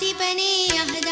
the